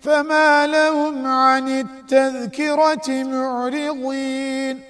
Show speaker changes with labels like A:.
A: فما لهم عن التذكرة معرضين.